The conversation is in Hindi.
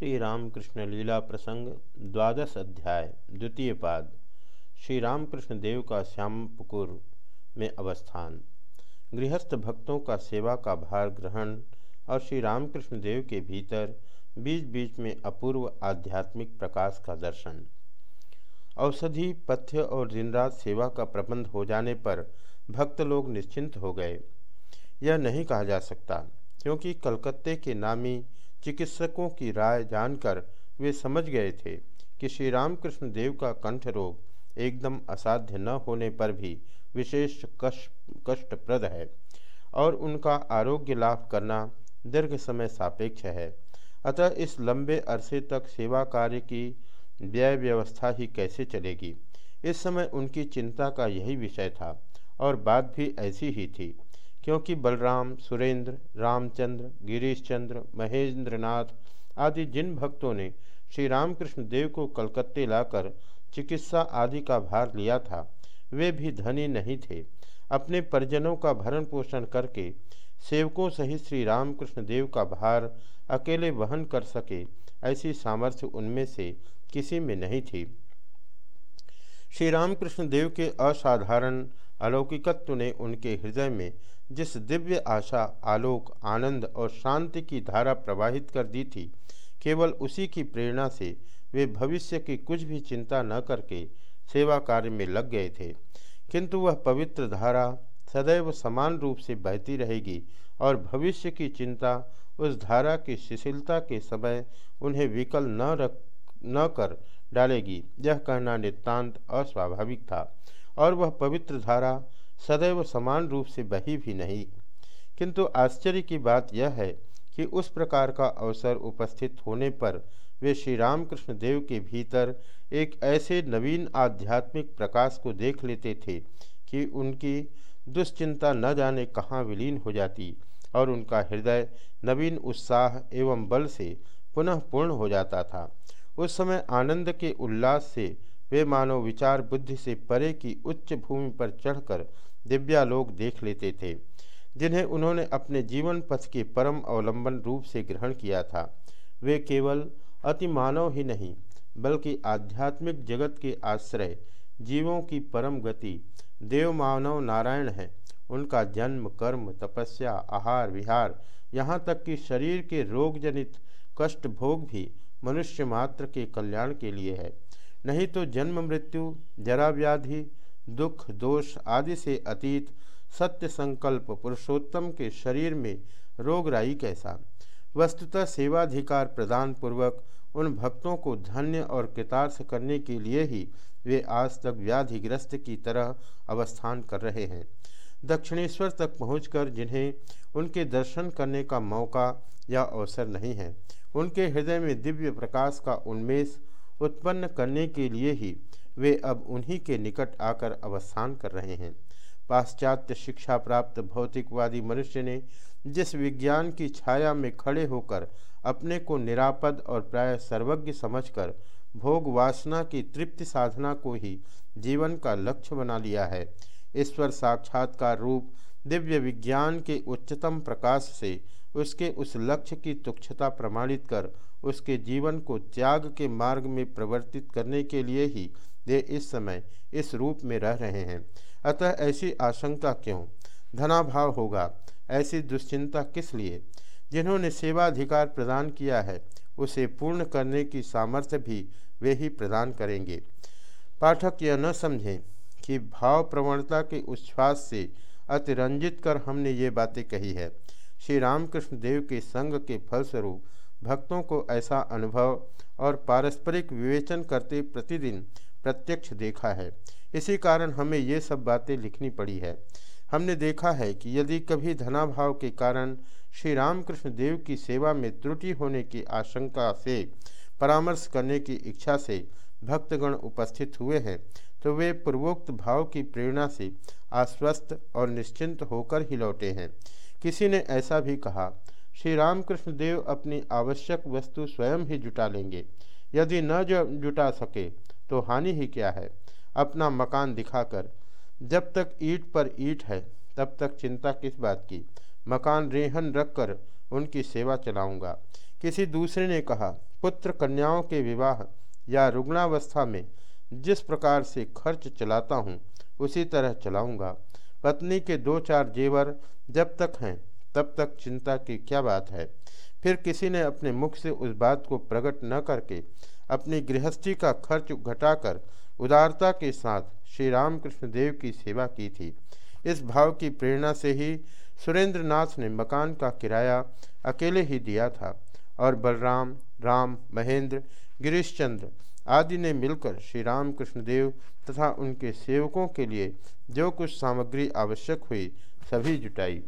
श्री रामकृष्ण लीला प्रसंग द्वादश अध्याय, द्वितीय पाद। श्री रामकृष्ण देव का श्यामपुकुर में अवस्थान। गृहस्थ भक्तों का सेवा का भार ग्रहण और श्री रामकृष्ण देव के भीतर बीच बीच में अपूर्व आध्यात्मिक प्रकाश का दर्शन। औषधि, पथ्य और दिन रात सेवा का प्रबंध हो जाने पर भक्त लोग निश्चिंत हो गए। यह नहीं कहा जा सकता, क्योंकि कलकत्ते के नामी चिकित्सकों की राय जानकर वे समझ गए थे कि श्री रामकृष्ण देव का कंठ रोग एकदम असाध्य न होने पर भी विशेष कष्ट, कष्टप्रद है और उनका आरोग्य लाभ करना दीर्घ समय सापेक्ष है। अतः इस लंबे अरसे तक सेवा कार्य की व्यय व्यवस्था ही कैसे चलेगी? इस समय उनकी चिंता का यही विषय था और बात भी ऐसी ही थी। क्योंकि बलराम, सुरेंद्र, रामचंद्र गिरीश चंद्र महेंद्रनाथ आदि जिन भक्तों ने श्री रामकृष्ण देव को कलकत्ते लाकर चिकित्सा आदि का भार लिया था, वे भी धनी नहीं थे। अपने परिजनों का भरण पोषण करके सेवकों सहित श्री रामकृष्ण देव का भार अकेले वहन कर सके ऐसी सामर्थ्य उनमें से किसी में नहीं थी। श्री रामकृष्ण देव के असाधारण अलौकिकत्व ने उनके हृदय में जिस दिव्य आशा, आलोक, आनंद और शांति की धारा प्रवाहित कर दी थी, केवल उसी की प्रेरणा से वे भविष्य की कुछ भी चिंता न करके सेवा कार्य में लग गए थे। किंतु वह पवित्र धारा सदैव समान रूप से बहती रहेगी और भविष्य की चिंता उस धारा की शिथिलता के समय उन्हें विकल न रख, न कर डालेगी। यह कहना नितांत अस्वाभाविक था। और वह पवित्र धारा सदैव समान रूप से बही भी नहीं। किंतु आश्चर्य की बात यह है कि उस प्रकार का अवसर उपस्थित होने पर वे श्री रामकृष्ण देव के भीतर एक ऐसे नवीन आध्यात्मिक प्रकाश को देख लेते थे कि उनकी दुश्चिंता न जाने कहाँ विलीन हो जाती और उनका हृदय नवीन उत्साह एवं बल से पुनः पूर्ण हो जाता था। उस समय आनंद के उल्लास से वे मानव विचार बुद्धि से परे की उच्च भूमि पर चढ़कर दिव्यालोक देख लेते थे, जिन्हें उन्होंने अपने जीवन पथ के परम अवलंबन रूप से ग्रहण किया था। वे केवल अति मानव ही नहीं, बल्कि आध्यात्मिक जगत के आश्रय, जीवों की परम गति देव मानव नारायण है। उनका जन्म, कर्म, तपस्या, आहार, विहार, यहाँ तक कि शरीर के रोग जनित कष्ट भोग भी मनुष्य मात्र के कल्याण के लिए है। नहीं तो जन्म, मृत्यु, जरा व्याधि, दुख, दोष आदि से अतीत सत्य संकल्प पुरुषोत्तम के शरीर में रोगराई कैसा? वस्तुतः सेवाधिकार प्रदान पूर्वक उन भक्तों को धन्य और कृतार्थ करने के लिए ही वे आज तक व्याधिग्रस्त की तरह अवस्थान कर रहे हैं। दक्षिणेश्वर तक पहुंचकर जिन्हें उनके दर्शन करने का मौका या अवसर नहीं है, उनके हृदय में दिव्य प्रकाश का उन्मेष उत्पन्न करने के लिए ही वे अब उन्हीं के निकट आकर अवस्थान कर रहे हैं। पाश्चात्य शिक्षा प्राप्त भौतिकवादी मनुष्य ने जिस विज्ञान की छाया में खड़े होकर अपने को निरापद और प्राय सर्वज्ञ समझकर भोग वासना की तृप्ति साधना को ही जीवन का लक्ष्य बना लिया है, ईश्वर साक्षात्कार रूप दिव्य विज्ञान के उच्चतम प्रकाश से उसके उस लक्ष्य की तुक्षता प्रमाणित कर, उसके जीवन को त्याग के मार्ग में प्रवर्तित करने के लिए ही वे इस समय इस रूप में रह रहे हैं। अतः ऐसी आशंका क्यों? धनाभाव होगा। ऐसी दुश्चिंता किस लिए? जिन्होंने सेवाधिकार प्रदान किया है, उसे पूर्ण करने की सामर्थ्य भी वे ही प्रदान करेंगे। पाठक यह न समझें कि भाव प्रवणता के उच्छ्वास से अतिरंजित कर हमने ये बातें कही है। श्री रामकृष्ण देव के संग के फलस्वरूप भक्तों को ऐसा अनुभव और पारस्परिक विवेचन करते प्रतिदिन प्रत्यक्ष देखा है। इसी कारण हमें ये सब बातें लिखनी पड़ी है। हमने देखा है कि यदि कभी धनाभाव के कारण श्री रामकृष्ण देव की सेवा में त्रुटि होने की आशंका से परामर्श करने की इच्छा से भक्तगण उपस्थित हुए हैं तो वे पूर्वोक्त भाव की प्रेरणा से आश्वस्त और निश्चिंत होकर ही लौटे हैं। किसी ने ऐसा भी कहा, श्री रामकृष्ण देव अपनी आवश्यक वस्तु स्वयं ही जुटा लेंगे। यदि न जुटा सके तो हानि ही क्या है? अपना मकान दिखाकर, जब तक ईट पर ईट है, तब तक चिंता किस बात की? मकान रेहन रखकर उनकी सेवा चलाऊँगा। किसी दूसरे ने कहा, पुत्र कन्याओं के विवाह या रुग्णावस्था में जिस प्रकार से खर्च चलाता हूँ, उसी तरह चलाऊँगा। पत्नी के दो चार जेवर जब तक हैं, तब तक चिंता की क्या बात है? फिर किसी ने अपने मुख से उस बात को प्रकट न करके अपनी गृहस्थी का खर्च घटाकर उदारता के साथ श्री रामकृष्ण देव की सेवा की थी। इस भाव की प्रेरणा से ही सुरेंद्र नाथ ने मकान का किराया अकेले ही दिया था और बलराम राम, महेंद्र, गिरीशचंद्र आदि ने मिलकर श्री राम कृष्णदेव तथा उनके सेवकों के लिए जो कुछ सामग्री आवश्यक हुई, सभी जुटाई।